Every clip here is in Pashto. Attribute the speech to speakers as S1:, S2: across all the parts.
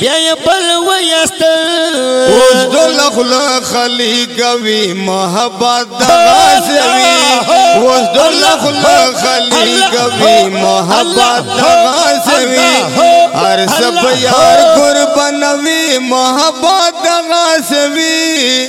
S1: بیا یې بل
S2: ویاست
S1: اوس دل خلا خلی کوي محبت د غازوي اوس دل خلا خلی کوي محبت د غازوي هر سب یار قربانوي محبت د غازوي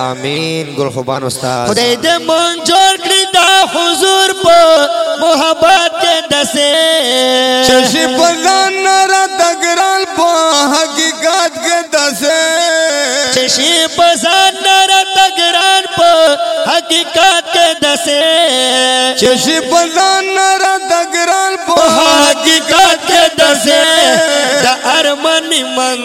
S3: آمین ګل خوبان استاد
S2: خدای دې مونږ جوړ کړی دا حضور په محبت کې دسه
S1: ششي په ځان را دګران په حقیقت کې دسه
S2: ششي په ځان را دګران په حقیقت کې دسه ششي
S1: په ځان را دګران
S2: په حقیقت کې دسه د
S1: ارمن من